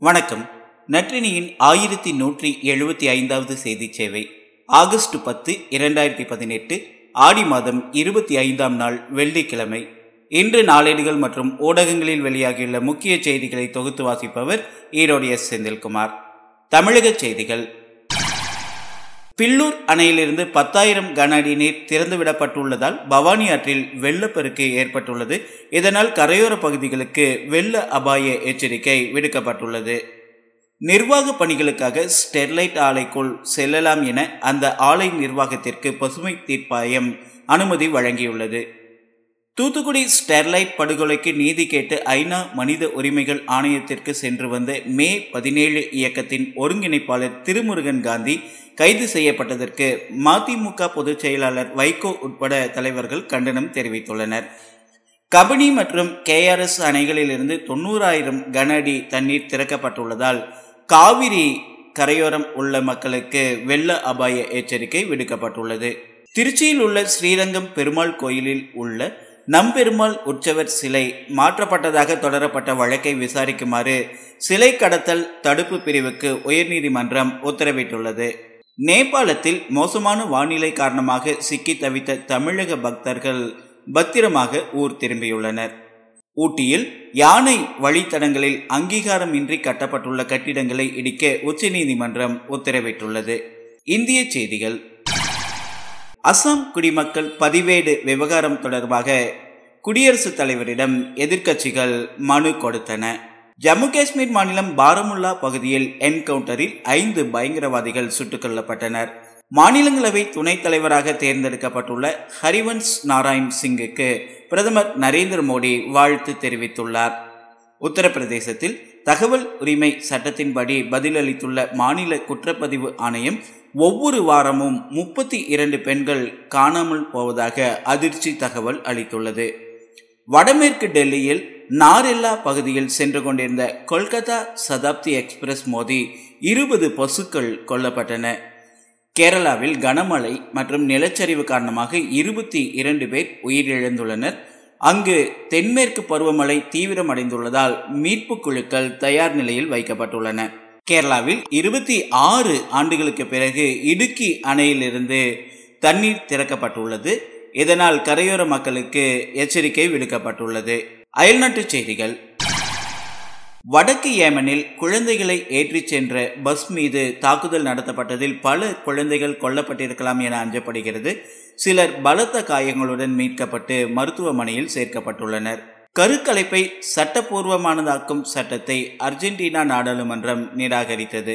வணக்கம். நற்றினியின் ஆயிரத்தி நூற்றி எழுபத்தி ஐந்தாவது செய்தி சேவை. ஆகஸ்ட் பத்து இரண்டாயிரத்தி பதினெட்டு ஆடி மாதம் இருபத்தி ஐந்தாம் நாள் வெள்ளிக்கிழமை. இன்று நாளேடுகள் மற்றும் ஊடகங்களில் வெளியாகியுள்ள முக்கிய செய்திகளை தொகுத்து வாசிப்பவர் ஈரோடு எஸ். செந்தில்குமார். தமிழக செய்திகள். பில்லூர் அணையிலிருந்து பத்தாயிரம் கன அடி நீர் திறந்துவிடப்பட்டுள்ளதால் பவானி ஆற்றில் வெள்ளப்பெருக்கு ஏற்பட்டுள்ளது. இதனால் கரையோர பகுதிகளுக்கு வெள்ள அபாய எச்சரிக்கை விடுக்கப்பட்டுள்ளது. நிர்வாக பணிகளுக்காக ஸ்டெர்லைட் ஆலைக்குள் செல்லலாம் என அந்த ஆலை நிர்வாகத்திற்கு பசுமை தீர்ப்பாயம் அனுமதி வழங்கியுள்ளது. தூத்துக்குடி ஸ்டெர்லைட் படுகொலைக்கு நீதி கேட்டு ஐநா மனித உரிமைகள் ஆணையத்திற்கு சென்று வந்த மே பதினேழு இயக்கத்தின் ஒருங்கிணைப்பாளர் திருமுருகன் காந்தி கைது செய்யப்பட்டதற்கு மதிமுக பொதுச் செயலாளர் வைகோ உட்பட தலைவர்கள் கண்டனம் தெரிவித்துள்ளனர். கபினி மற்றும் கேஆர்எஸ் அணைகளிலிருந்து தொண்ணூறாயிரம் கன அடி தண்ணீர் திறக்கப்பட்டுள்ளதால் காவிரி கரையோரம் உள்ள மக்களுக்கு வெள்ள அபாய எச்சரிக்கை விடுக்கப்பட்டுள்ளது. திருச்சியில் உள்ள ஸ்ரீரங்கம் பெருமாள் கோயிலில் உள்ள நம்பெருமாள் உற்சவர் சிலை மாற்றப்பட்டதாக தொடரப்பட்ட வழக்கை விசாரிக்குமாறு சிலை கடத்தல் தடுப்பு பிரிவுக்கு உயர்நீதிமன்றம் உத்தரவிட்டுள்ளது. நேபாளத்தில் மோசமான வானிலை காரணமாக சிக்கி தவித்த தமிழக பக்தர்கள் பத்திரமாக ஊர் திரும்பியுள்ளனர். ஊட்டியில் யானை வழித்தடங்களில் அங்கீகாரம் இன்றி கட்டப்பட்டுள்ள கட்டிடங்களை இடிக்க உச்சநீதிமன்றம் உத்தரவிட்டுள்ளது. இந்திய செய்திகள். அசாம் குடிமக்கள் பதிவேடு விவகாரம் தொடர்பாக குடியரசுத் தலைவரிடம் எதிர்க்கட்சிகள் மனு கொடுத்தன. ஜம்மு காஷ்மீர் மாநிலம் பாரமுல்லா பகுதியில் என்கவுண்டரில் ஐந்து பயங்கரவாதிகள் சுட்டுக் கொல்லப்பட்டனர். மாநிலங்களவை துணைத் தலைவராக தேர்ந்தெடுக்கப்பட்டுள்ள ஹரிவன்ஸ் நாராயண் சிங்குக்கு பிரதமர் நரேந்திர மோடி வாழ்த்து தெரிவித்துள்ளார். உத்தரப்பிரதேசத்தில் தகவல் உரிமை சட்டத்தின்படி பதிலளித்துள்ள மாநில குற்றப்பதிவு ஆணையம் ஒவ்வொரு வாரமும் முப்பத்தி இரண்டு பெண்கள் காணாமல் போவதாக அதிர்ச்சி தகவல் அளித்துள்ளது. வடமேற்கு டெல்லியில் நாரெல்லா பகுதியில் சென்று கொண்டிருந்த கொல்கத்தா சதாப்தி எக்ஸ்பிரஸ் மோதி இருபது பசுக்கள் கொல்லப்பட்டன. கேரளாவில் கனமழை மற்றும் நிலச்சரிவு காரணமாக இருபத்தி இரண்டு பேர் உயிரிழந்துள்ளனர். அங்கு தென்மேற்கு பருவமழை தீவிரமடைந்துள்ளதால் மீட்பு குழுக்கள் தயார் நிலையில் வைக்கப்பட்டுள்ளன. கேரளாவில் இருபத்தி ஆறு ஆண்டுகளுக்கு பிறகு இடுக்கி அணையிலிருந்து தண்ணீர் திறக்கப்பட்டுள்ளது. இதனால் கரையோர மக்களுக்கு எச்சரிக்கை விடுக்கப்பட்டுள்ளது. அயல்நாட்டு செய்திகள். வடக்கு ஏமனில் குழந்தைகளை ஏற்றிச் சென்ற பஸ் மீது தாக்குதல் நடத்தப்பட்டதில் பல குழந்தைகள் கொல்லப்பட்டிருக்கலாம் என அஞ்சப்படுகிறது. சிலர் பலத்த காயங்களுடன் மீட்கப்பட்டு மருத்துவமனையில் சேர்க்கப்பட்டுள்ளனர். கருக்கலைப்பை சட்டப்பூர்வமானதாக்கும் சட்டத்தை அர்ஜென்டினா நாடாளுமன்றம் நிராகரித்தது.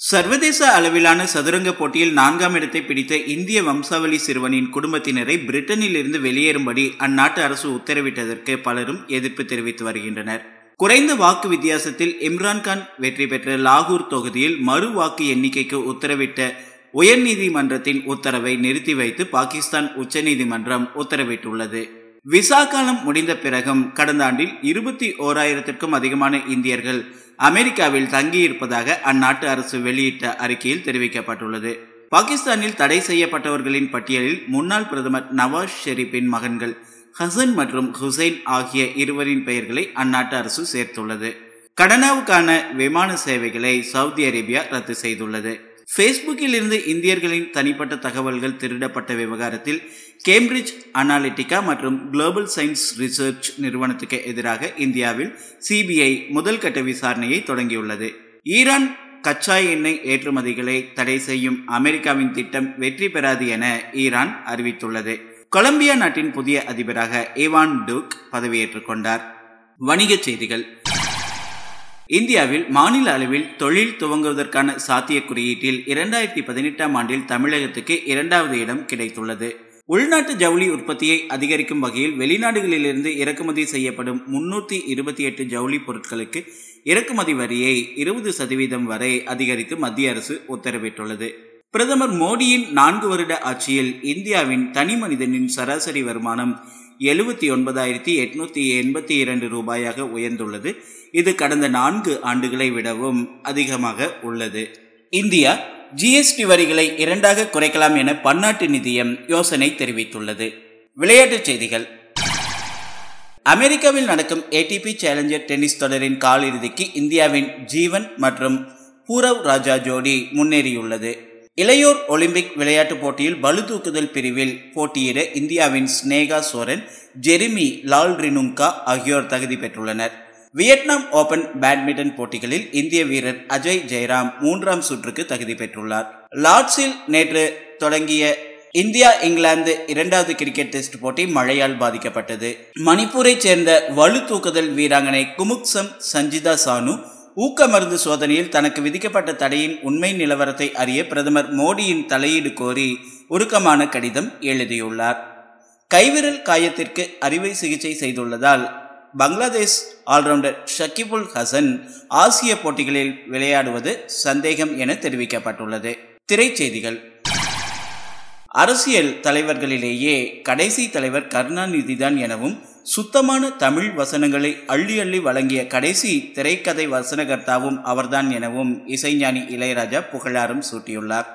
சர்வதேச அளவிலான சதுரங்க போட்டியில் நான்காம் இடத்தை பிடித்த இந்திய வம்சாவளி சிறுவனின் குடும்பத்தினரை பிரிட்டனில் இருந்து வெளியேறும்படி அந்நாட்டு அரசு உத்தரவிட்டதற்கு பலரும் எதிர்ப்பு தெரிவித்து வருகின்றனர். குறைந்த வாக்கு வித்தியாசத்தில் இம்ரான்கான் வெற்றி பெற்ற லாகூர் தொகுதியில் மறு வாக்கு எண்ணிக்கைக்கு உத்தரவிட்ட உயர்நீதிமன்றத்தின் உத்தரவை நிறுத்தி வைத்து பாகிஸ்தான் உச்சநீதிமன்றம் உத்தரவிட்டுள்ளது. விசா காலம் முடிந்த பிறகும் கடந்த ஆண்டில் இருபத்தி ஓராயிரத்திற்கும் அதிகமான இந்தியர்கள் அமெரிக்காவில் தங்கியிருப்பதாக அந்நாட்டு அரசு வெளியிட்ட அறிக்கையில் தெரிவிக்கப்பட்டுள்ளது. பாகிஸ்தானில் தடை செய்யப்பட்டவர்களின் பட்டியலில் முன்னாள் பிரதமர் நவாஸ் ஷெரீப்பின் மகன்கள் ஹசன் மற்றும் ஹுசைன் ஆகிய இருவரின் பெயர்களை அந்நாட்டு அரசு சேர்த்துள்ளது. கடனாவுக்கான விமான சேவைகளை சவுதி அரேபியா ரத்து செய்துள்ளது. ஃபேஸ்புக்கில் இருந்து இந்தியர்களின் தனிப்பட்ட தகவல்கள் திருடப்பட்ட விவகாரத்தில் கேம்பிரிட்ஜ் அனாலிட்டிகா மற்றும் குளோபல் சயின்ஸ் ரிசர்ச் நிறுவனத்துக்கு எதிராக இந்தியாவில் சிபிஐ முதல் கட்ட விசாரணையை தொடங்கியுள்ளது. ஈரான் கச்சா எண்ணெய் ஏற்றுமதிகளை தடை செய்யும் அமெரிக்காவின் திட்டம் வெற்றி பெறாது என ஈரான் அறிவித்துள்ளது. கொலம்பியா நாட்டின் புதிய அதிபராக ஏவான் டூக் பதவியேற்றுக் கொண்டார். வணிகச் செய்திகள். இந்தியாவில் மாநில அளவில் தொழில் துவங்குவதற்கான சாத்திய குறியீட்டில் இரண்டாயிரத்தி பதினெட்டாம் ஆண்டில் தமிழகத்துக்கு இரண்டாவது இடம் கிடைத்துள்ளது. உள்நாட்டு ஜவுளி உற்பத்தியை அதிகரிக்கும் வகையில் வெளிநாடுகளிலிருந்து இறக்குமதி செய்யப்படும் முன்னூற்றி இருபத்தி எட்டு ஜவுளி பொருட்களுக்கு இறக்குமதி வரியை இருபது சதவீதம் வரை அதிகரித்து மத்திய அரசு உத்தரவிட்டுள்ளது. பிரதமர் மோடியின் நான்கு வருட ஆட்சியில் இந்தியாவின் தனி மனிதனின் சராசரி வருமானம் எழுபத்தி ஒன்பதாயிரத்தி எட்நூத்தி எண்பத்தி இரண்டு ரூபாயாக உயர்ந்துள்ளது. இது கடந்த நான்கு ஆண்டுகளை விடவும் அதிகமாக உள்ளது. இந்தியா ஜிஎஸ்டி வரிகளை இரண்டாக குறைக்கலாம் என பன்னாட்டு நிதியம் யோசனை தெரிவித்துள்ளது. விளையாட்டுச் செய்திகள். அமெரிக்காவில் நடக்கும் ஏடிபி சேலஞ்சர் டென்னிஸ் தொடரின் காலிறுதிக்கு இந்தியாவின் ஜீவன் மற்றும் பூரவ் ராஜா ஜோடி முன்னேறியுள்ளது. இளையோர் ஒலிம்பிக் விளையாட்டுப் போட்டியில் பளுதூக்குதல் பிரிவில் போட்டியிட இந்தியாவின் ஸ்னேகா சோரன் ஜெரிமி லால் ரினுங்கா ஆகியோர் தகுதி பெற்றுள்ளனர். வியட்நாம் ஓபன் பேட்மிண்டன் போட்டிகளில் இந்திய வீரர் அஜய் ஜெயராம் மூன்றாம் சுற்றுக்கு தகுதி பெற்றுள்ளார். லார்ட்ஸில் நேற்று தொடங்கிய இந்தியா இங்கிலாந்து இரண்டாவது கிரிக்கெட் டெஸ்ட் போட்டி மழையால் பாதிக்கப்பட்டது. மணிப்பூரைச் சேர்ந்த வலு தூக்குதல் வீராங்கனை குமுக்சம் சஞ்சிதா சானு ஊக்க மருந்து சோதனையில் தனக்கு விதிக்கப்பட்ட தடையின் உண்மை நிலவரத்தை அறிய பிரதமர் மோடியின் தலையீடு கோரி உருக்கமான கடிதம் எழுதியுள்ளார். கைவிரல் காயத்திற்கு அறுவை சிகிச்சை செய்துள்ளதால் பங்களாதேஷ் ஆல்ரவுண்டர் ஷக்கிபுல் ஹசன் ஆசிய போட்டிகளில் விளையாடுவது சந்தேகம் என தெரிவிக்கப்பட்டுள்ளது. திரைச்செய்திகள். அரசியல் தலைவர்களிலேயே கடைசி தலைவர் கருணாநிதிதான் எனவும் சுத்தமான தமிழ் வசனங்களை அள்ளி அள்ளி வழங்கிய கடைசி திரைக்கதை வசனகர்த்தாவும் அவர்தான் எனவும் இசைஞானி இளையராஜா புகழாரம் சூட்டியுள்ளார்.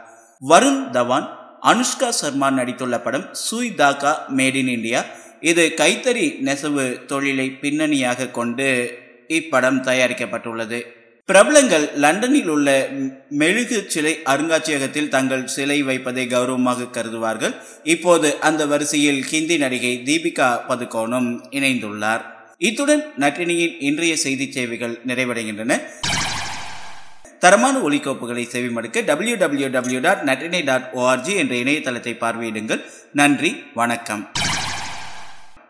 வருண் தவான் அனுஷ்கா சர்மா நடித்துள்ள படம் Sui Dhaaga made in India இது கைத்தறி நெசவு தொழிலை பின்னணியாக கொண்டு இப்படம் தயாரிக்கப்பட்டுள்ளது. பிரபலங்கள் லண்டனில் உள்ள மெழுகு சிலை அருங்காட்சியகத்தில் தங்கள் சிலை வைப்பதை கௌரவமாக கருதுவார்கள். இப்போது அந்த வரிசையில் ஹிந்தி நடிகை தீபிகா பதுகோனும் இணைந்துள்ளார். இத்துடன் நட்டினியின் இன்றைய செய்தி சேவைகள் நிறைவடைகின்றன. தரமான ஒலிக்கோப்புகளை செவிமடுக்க W W W dot Natrinai dot O R G என்ற இணையதளத்தை பார்வையிடுங்கள். நன்றி வணக்கம்.